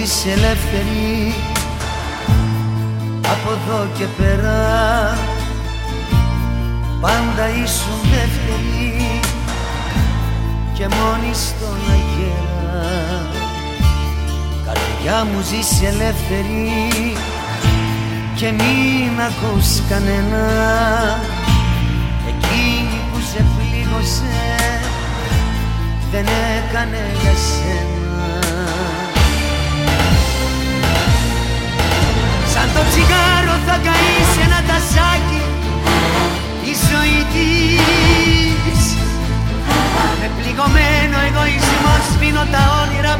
μου ζεις ελεύθερη. Από εδώ και πέρα πάντα ήσουν δεύτερη και μόνη στον αγέρα. Καρδιά μου ζεις ελεύθερη και μην ακούς κανένα εγωισμό σβήνω τα όνειρα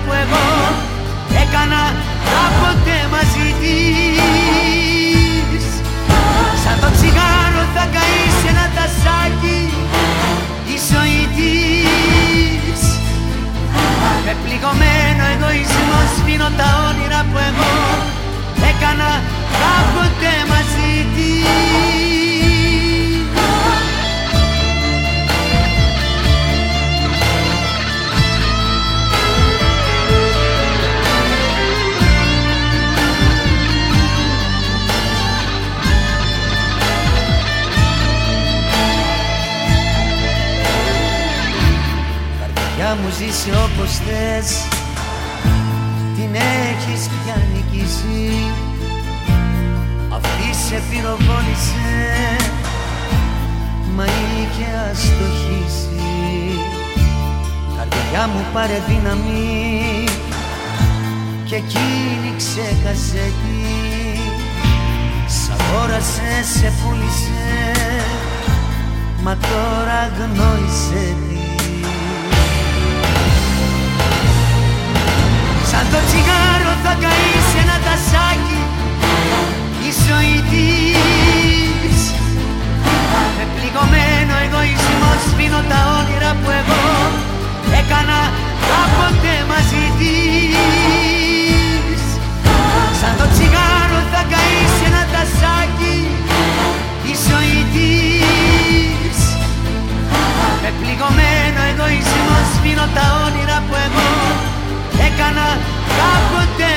Καρδιά μου ζήσει όπως θες. Την έχεις πια νικήσει. Αυτή σε πυροβόλησε. Μα είχε αστοχήσει. Καρδιά μου πάρε δύναμη. Και εκείνη ξέχασε τι. Σ' αγόρασε, σε πούλησε. Μα τώρα γνώρισε τα όνειρα που εγώ έκανα κάποτε